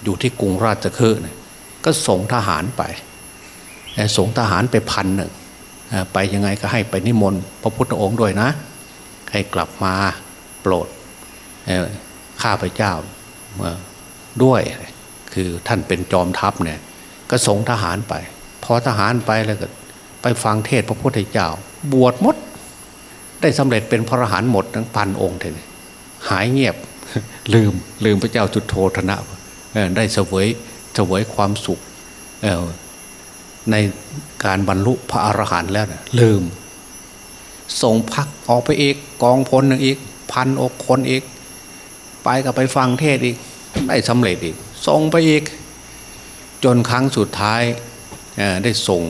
อยู่ที่กรุงราชคฤห์ ก็ส่งทหารไปส่งทหารไปพันหนึ่งไปยังไงก็ให้ไปนิมนต์พระพุทธองค์ด้วยนะ ให้กลับมาโปรดข้าพเจ้าด้วยคือท่านเป็นจอมทัพเนี่ยก็ส่งทหารไป พอทหารไปแล้วก็ไปฟังเทศพระพุทธเจ้า บวชหมด ได้สำเร็จเป็นพระอรหันต์หมดทั้งพันองค์เลยหายเงียบลืมลืมพระเจ้าจุดโทธนะได้เสวย เสวยความสุขในการบรรลุพระอรหันต์แล้วนะลืม ส่งพักออกไปอีกกองพลหนึ่งอีก พันอกคนอีก ไปก็ไปฟังเทศอีก ได้สำเร็จอีก ส่งไปอีก จนครั้งสุดท้ายได้ส่ง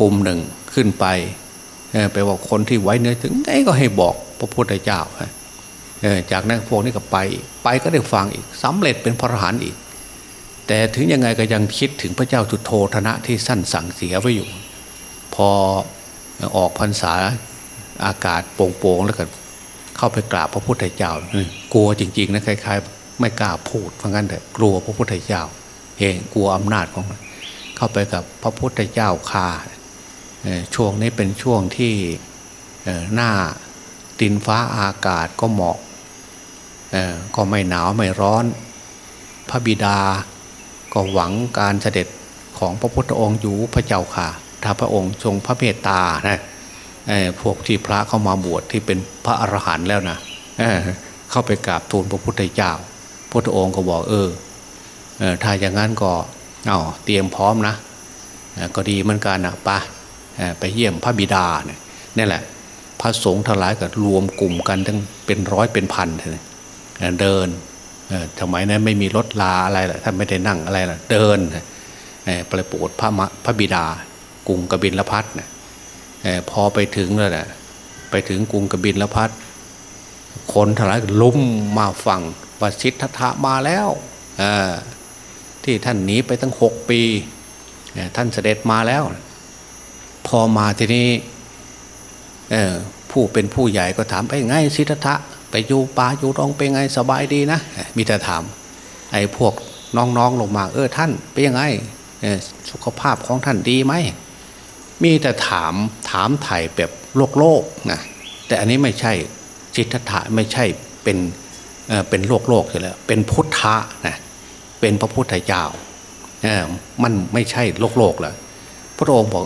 กลุ่มหนึ่งขึ้นไปไปว่าคนที่ไว้เนื้อถึงไงก็ให้บอกพระพุทธเจ้าจากนั้นพวกนี้ก็ไป ไปก็ได้ฟังอีกสำเร็จเป็นพระอรหันต์อีก แต่ถึงยังไงก็ยังคิดถึงพระเจ้าจุดโทธนะที่สั้นสั่งเสียไว้อยู่ พอออกพรรษาอากาศโปร่งๆแล้วก็เข้าไปกราบพระพุทธเจ้ากลัวจริงๆนะคล้ายๆ ไม่กล้าพูดเพราะงั้นแต่กลัวพระพุทธเจ้าเองกลัวอำนาจของเข้าไปกับพระพุทธเจ้าคาช่วงนี้เป็นช่วงที่หน้าดินฟ้าอากาศก็เหมาะก็ไม่หนาวไม่ร้อน พระบิดา ก็หวังการเสด็จของพระพุทธองค์อยู่พระเจ้าค่ะ ถ้าพระองค์ทรงพระเมตตานะพวกที่พระเข้ามาบวชที่เป็นพระอรหันต์แล้วนะเเข้าไปกราบทูลพระพุทธเจ้า พระองค์ก็บอกเออถ้าอย่างนั้นก็เอาเตรียมพร้อมนะก็ดีเหมือนกันนะปะไปเยี่ยมพระบิดาเนี่ยนี่แหละ พระสงฆ์ทั้งหลายก็รวมกลุ่มกันทั้งเป็นร้อยเป็นพันเลยเดิน ทำไมนั้นไม่มีรถลาอะไรล่ะท่านไม่ได้นั่งอะไรล่ะเดินไปโปรดพระพระบิดากรุงกบินละพัดนี่ยพอไปถึงแล้วนะไปถึงกรุงกบินละพัดคนทั้งหลายลุ่มมาฟังว่าสิทธัตถะมาแล้วที่ท่านหนีไปตั้งหกปีท่านเสด็จมาแล้ว พอมาทีนี้ผู้เป็นผู้ใหญ่ก็ถามไปไงสิทธัตถะ ไปอยู่ป่าอยู่ตรงไปไงสบายดีนะ มีแต่ถาม ไอ้พวกน้องๆลงมา เออท่านไปยังไงสุขภาพของท่านดีไหมมีแต่ถามถามไถ่แบบโลกโลกนะแต่อันนี้ไม่ใช่สิตถะไม่ใช่เป็นเป็นโลกโลกใช่แล้วเป็นพุทธะนะเป็นพระพุทธเจ้ามันไม่ใช่โลกโลกแล้วพระองค์บอก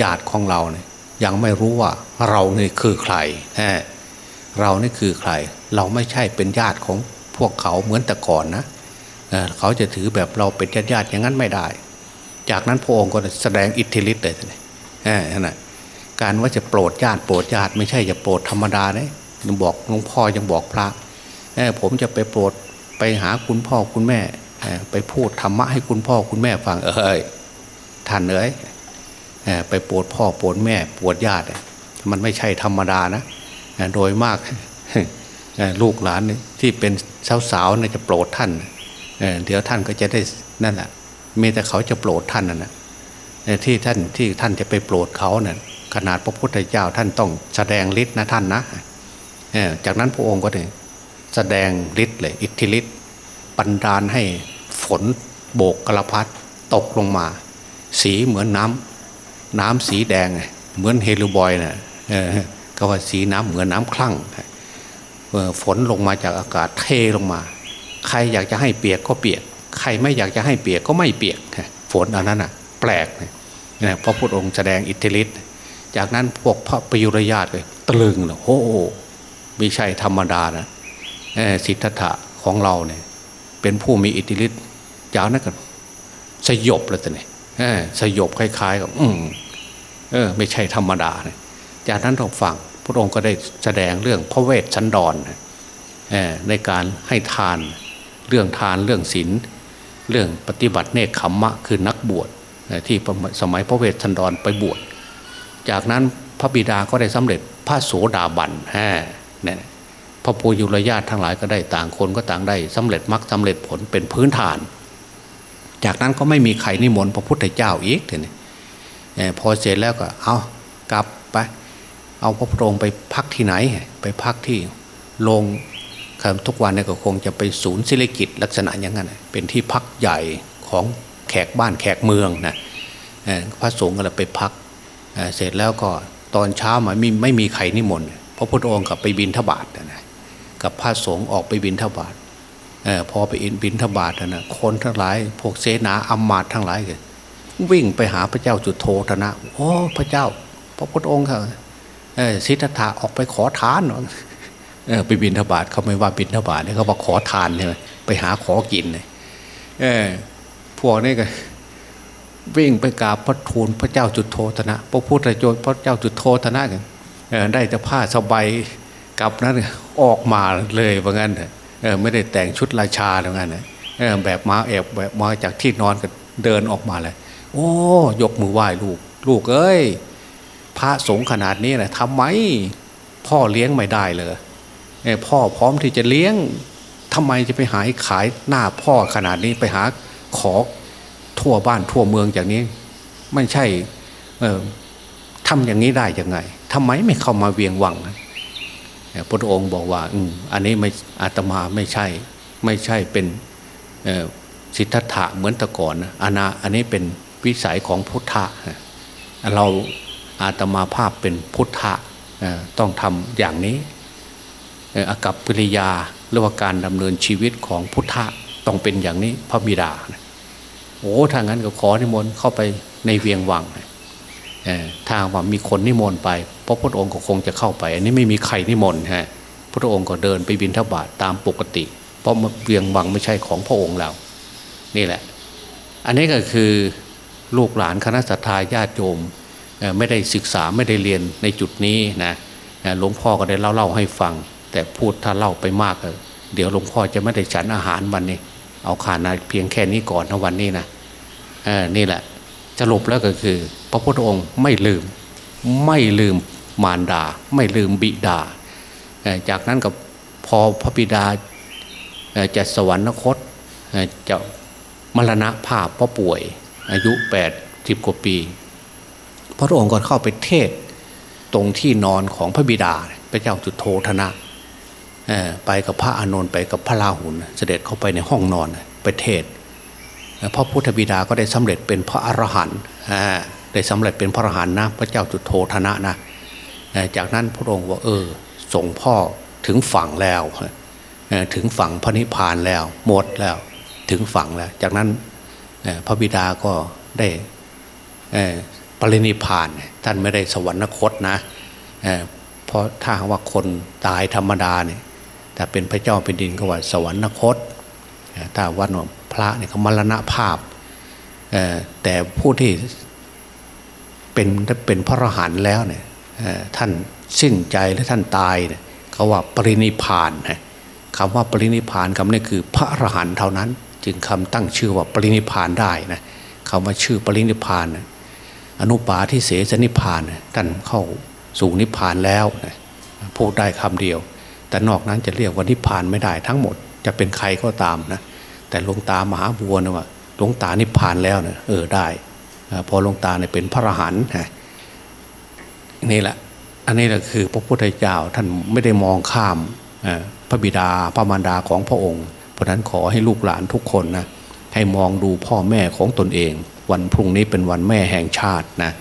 ญาติของเราเนี่ยยังไม่รู้ว่าเราเนี่ยคือใคร เรานี่คือใคร เราไม่ใช่เป็นญาติของพวกเขาเหมือนแต่ก่อนนะเขาจะถือแบบเราเป็นญาติญาติอย่างนั้นไม่ได้ จากนั้นพระองค์ก็แสดงอิทธิฤทธิ์เลยท่านเออนั่นนะการว่าจะโปรดญาติโปรดญาติไม่ใช่จะโปรดธรรมดาเนี่ยยังบอกหลวงพ่อยังบอกพระผมจะไปโปรดไปหาคุณพ่อคุณแม่ไปพูดธรรมะให้คุณพ่อคุณแม่ฟังเอ้ยท่านเอ้ยไปโปรดพ่อโปรดแม่โปรดญาติ มันไม่ใช่ธรรมดานะ โดยมากลูกหลานที่เป็นสาวๆเนี่จะโปรดท่านเดี๋ยวท่านก็จะได้นั่นแหละมีแต่เขาจะโปรดท่านนั่นแหละที่ท่านที่ท่านจะไปโปรดเขาเนี่ยขนาดพระพุทธเจ้าท่านต้องแสดงฤทธิ์นะท่านนะจากนั้นพระองค์ก็เลยแสดงฤทธิ์เลยอิทธิฤทธิ์บันดาลให้ฝนโบกกระพัดตกลงมา สีเหมือนน้ำน้ำสีแดงเหมือนเฮลูบอยนะ่ะ ก็ว่าสีน้ำเหมือนน้ำคลั่งฝนลงมาจากอากาศเทลงมา ใครอยากจะให้เปียกก็เปียก ใครไม่อยากจะให้เปียกก็ไม่เปียกฝนอันนั้นอะ แปลกนะนะพระพุทธองค์แสดงอิทธิฤทธิ์จากนั้นพวกพระประยุรญาติเลยตลึงเลยโอ้โหไม่ใช่ธรรมดานะสิทธัตถะของเราเนี่ย เป็นผู้มีอิทธิฤทธิ์จากนั้นก็สยบเลยแต่เนี่ยสยบคล้ายๆกับอืมเออ ไม่ใช่ธรรมดาเนี่ย จากนั้นเราฟังพระองค์ก็ได้แสดงเรื่องพระเวทสันดรเอ่อในการให้ทานเรื่องทานเรื่องศีลเรื่องปฏิบัติเนคขมมะคือนักบวชที่สมัยพระเวทสันดรไปบวชจากนั้นพระบิดาก็ได้สำเร็จพระโสดาบันฮะเนี่ยพระปูยุรญาติทั้งหลายก็ได้ต่างคนก็ต่างได้สำเร็จมรรคสำเร็จผลเป็นพื้นฐาน จากนั้นก็ไม่มีใครนิมนต์พระพุทธเจ้าอีกเอ่อพอเสร็จแล้วก็เอากลับไป เอาพระพุทธองไปพักที่ไหน ไปพักที่โรงคทุกวันเนี่ยก็คงจะไปศูนย์ศิริกิจลักษณะอย่างนั้นเป็นที่พักใหญ่ของแขกบ้านแขกเมืองนะพระสงฆ์ก็เลยไปพักเเสร็จแล้วก็ตอนเช้ามาไม่ไม่มีใครนิมนต์พระพุทธองค์กับไปบินทบาทนะกับพระสงฆ์ออกไปบินทบาทอพอไปบินทบาทนะคนทั้งหลายพวกเสนาอัมมาตย์ทั้งหลายก็วิ่งไปหาพระเจ้าจุดโทธนะโอ้พระเจ้า พระพุทธองค์ค่ะ สิทธัตถะออกไปขอทานเนาะเออไปบินทบาทเขาไม่ว่าบินทบาทเนี่ยเขาบอกขอทานใช่ไหมไปหาขอกินเลยเออพวกนี้ก็วิ่งไปกราบพระทูลพระเจ้าจุดโทธนะ พระพุทธเจ้าพระเจ้าจุดโทธนะกันได้แต่ผ้าสบายกลับนั้นออกมาเลยว่างั้นเออไม่ได้แต่งชุดราชาว่างั้นเออแบบมาแอบแบบมาจากที่นอนก็เดินออกมาเลย โอ้ ยกมือไหว้ลูก ลูกเอ้ย พระสงฆ์ขนาดนี้นะทำไมพ่อเลี้ยงไม่ได้เลยเพ่อพร้อมที่จะเลี้ยงทำไมจะไปหาขายหน้าพ่อขนาดนี้ไปหาขอทั่วบ้านทั่วเมืองอย่างนี้ ไม่ใช่ทำอย่างนี้ได้ยังไงทำไมไม่เข้ามาเวียงวังพระองค์บอกว่าอืมอันนี้ไม่อาตมาไม่ใช่ ไม่ใช่เป็นสิทธัตถะเหมือนแต่ก่อนนะอานาอันนี้เป็นวิสัยของพุทธะเรา อาตมาภาพเป็นพุทธะต้องทำอย่างนี้อากับปริยาหรือว่าการดำเนินชีวิตของพุทธะต้องเป็นอย่างนี้พระบิดา โอ้ถ้างั้นก็ขอนิมนต์เข้าไปในเวียงวังทางว่ามีคนนิมนต์ไปพราะพุทธองค์ก็คงจะเข้าไป อันนี้ไม่มีใครนิมนต์ฮะพระองค์ก็เดินไปบิณฑบาตตามปกติ เพราะเวียงวังไม่ใช่ของพระองค์เรานี่แหละ อันนี้ก็คือลูกหลานคณะสัตยาญาติโยม ไม่ได้ศึกษาไม่ได้เรียนในจุดนี้นะหลวงพ่อก็ได้เล่าเล่าให้ฟัง แต่พูดถ้าเล่าไปมาก เดี๋ยวหลวงพ่อจะไม่ได้ฉันอาหารวันนี้ เอาขานาเพียงแค่นี้ก่อนนะวันนี้นะนี่แหละสรุปแล้วก็คือ พระพุทธองค์ไม่ลืม ไม่ลืมมารดา ไม่ลืมบิดา จากนั้นก็พอพระบิดาจะสวรรคตจะมรณภาพเพราะป่วย อายุแปดสิบกว่าปี พระองค์ก็เข้าไปเทศตรงที่นอนของพระบิดา พระเจ้าจุโธธนะไปกับพระอานนท์ไปกับพระราหุลเสด็จเข้าไปในห้องนอนไปเทศพระพุทธบิดาก็ได้สำเร็จเป็นพระอรหันต์ได้สำเร็จเป็นพระอรหันต์นะพระเจ้าจุโธธนะนะจากนั้นพระองค์ว่าเออส่งพ่อถึงฝั่งแล้วถึงฝั่งพระนิพพานแล้ว หมดแล้วถึงฝั่งแล้ว จากนั้นพระบิดาก็ได้เปรินิพานท่านไม่ได้สวรรคตนะเเพราะถ้าว่าคนตายธรรมดาเนี่ยแต่เป็นพระเจ้าเป็นดินก็ว่าสวรรคตถ้าว่าพระเนี่ยเขามรณภาพแต่ผู้ที่เป็นเป็นพระอรหันต์แล้วเนี่ยท่านสิ้นใจและท่านตายเนี่ยเขาว่าปรินิพานนะคำว่าปรินิพานคำนี้คือพระอรหันต์เท่านั้น จึงคำตั้งชื่อว่าปรินิพานได้นะคำว่าชื่อปรินิพพานนะ อนุปาทิเสสนิพานนะท่านเข้าสู่นิพพานแล้วนะพูดได้คำเดียว แต่นอกนั้นจะเรียกว่านิพพานไม่ได้ทั้งหมดจะเป็นใครก็ตามนะแต่หลวงตามหาบัวนะว่าหลวงตานิพพานแล้วเนะเออได้พอหลวงตาเนี่ยเป็นพระอรหันต์นี่แหละ อันนี้แหละคือพระพุทธเจ้าท่านไม่ได้มองข้ามพระบิดาพระมารดาของพระองค์ เพราะนั้นขอให้ลูกหลานทุกคนนะให้มองดูพ่อแม่ของตนเอง วันพรุ่งนี้เป็นวันแม่แห่งชาตินะ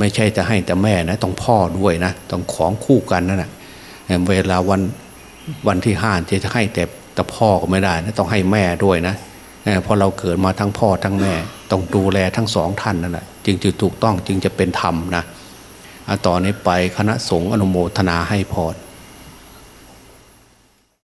ไม่ใช่จะให้แต่แม่นะต้องพ่อด้วยนะต้องของคู่กันนั่นแหละเวลาวันวันที่ห้าจะให้แต่แต่พ่อก็ไม่ได้นะต้องให้แม่ด้วยนะเพราะเราเกิดมาทั้งพ่อทั้งแม่ ต้องดูแลทั้งสองท่านนั่นแหละจึงจะถูกต้องจึงจะเป็นธรรมนะอะต่อนนี้ไปคณะสงฆ์อนุโมทนาให้พร